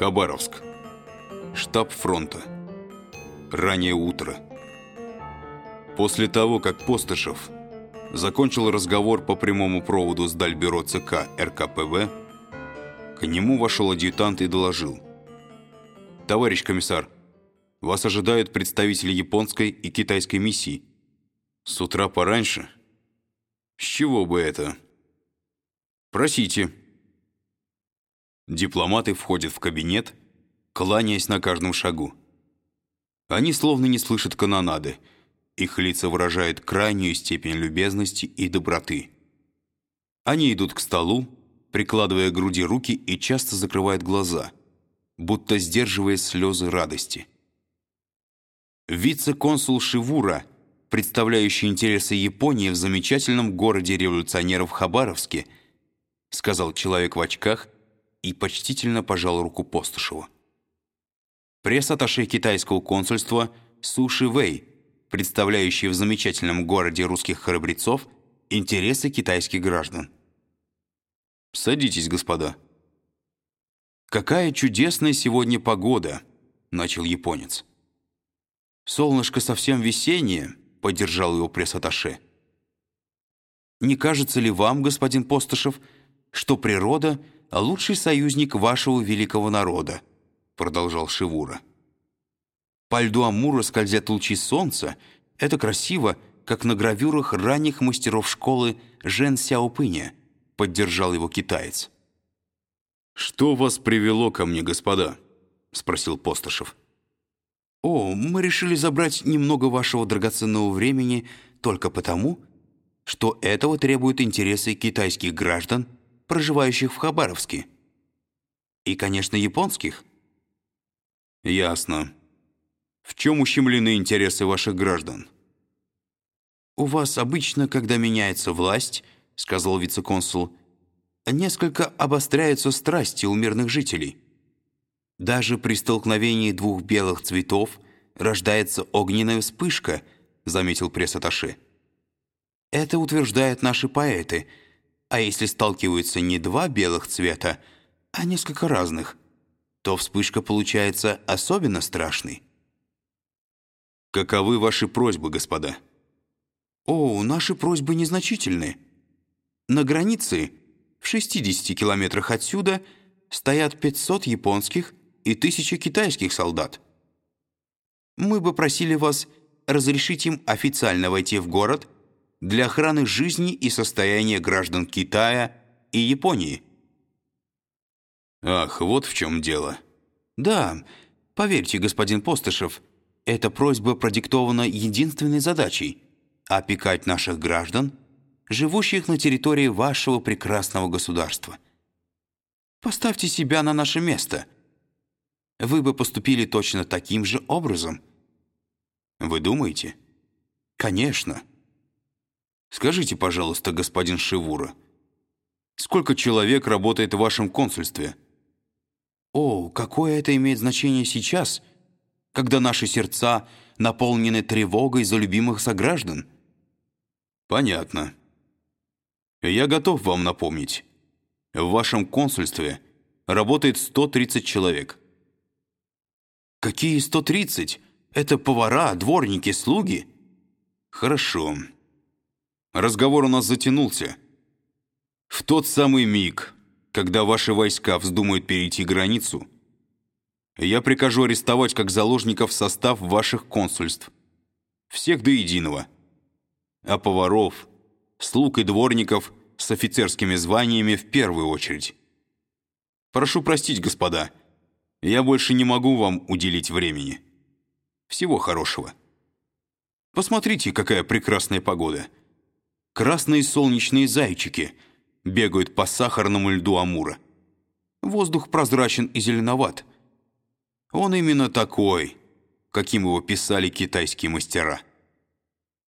Хабаровск. Штаб фронта. Раннее утро. После того, как Постышев закончил разговор по прямому проводу с Дальбюро ЦК РКПВ, к нему вошел адъютант и доложил. «Товарищ комиссар, вас ожидают представители японской и китайской миссии. С утра пораньше? С чего бы это?» «Просите». Дипломаты входят в кабинет, кланяясь на каждом шагу. Они словно не слышат канонады. Их лица выражают крайнюю степень любезности и доброты. Они идут к столу, прикладывая к груди руки и часто закрывают глаза, будто сдерживая слезы радости. Вице-консул Шивура, представляющий интересы Японии в замечательном городе революционеров Хабаровске, сказал человек в очках и почтительно пожал руку Постышеву. Пресс-атташе китайского консульства Суши Вэй, представляющий в замечательном городе русских храбрецов интересы китайских граждан. «Садитесь, господа». «Какая чудесная сегодня погода!» — начал японец. «Солнышко совсем весеннее», — поддержал его пресс-атташе. «Не кажется ли вам, господин Постышев, что природа — лучший союзник вашего великого народа?» продолжал Шивура. По льду Амура скользят лучи солнца. Это красиво, как на гравюрах ранних мастеров школы Жен Сяопыня, поддержал его китаец. «Что вас привело ко мне, господа?» — спросил Постышев. «О, мы решили забрать немного вашего драгоценного времени только потому, что этого требуют интересы китайских граждан, проживающих в Хабаровске. И, конечно, японских». «Ясно. В чем ущемлены интересы ваших граждан?» «У вас обычно, когда меняется власть, — сказал вице-консул, — несколько обостряются страсти у мирных жителей. Даже при столкновении двух белых цветов рождается огненная вспышка, — заметил пресс-атташе. Это утверждают наши поэты, а если сталкиваются не два белых цвета, а несколько разных, то вспышка получается особенно страшной. Каковы ваши просьбы, господа? О, наши просьбы незначительны. На границе, в 60 километрах отсюда, стоят 500 японских и 1000 китайских солдат. Мы бы просили вас разрешить им официально войти в город для охраны жизни и состояния граждан Китая и Японии – «Ах, вот в чем дело». «Да, поверьте, господин Постышев, эта просьба продиктована единственной задачей – опекать наших граждан, живущих на территории вашего прекрасного государства. Поставьте себя на наше место. Вы бы поступили точно таким же образом». «Вы думаете?» «Конечно». «Скажите, пожалуйста, господин Шивура, сколько человек работает в вашем консульстве?» О, какое это имеет значение сейчас, когда наши сердца наполнены тревогой за любимых сограждан? Понятно. Я готов вам напомнить. В вашем консульстве работает 130 человек. Какие 130? Это повара, дворники, слуги? Хорошо. Разговор у нас затянулся. В тот самый миг, когда ваши войска вздумают перейти границу, я прикажу арестовать как заложников состав ваших консульств. Всех до единого. А поваров, слуг и дворников с офицерскими званиями в первую очередь. Прошу простить, господа, я больше не могу вам уделить времени. Всего хорошего. Посмотрите, какая прекрасная погода. Красные солнечные зайчики — бегают по сахарному льду Амура. Воздух прозрачен и зеленоват. Он именно такой, каким его писали китайские мастера.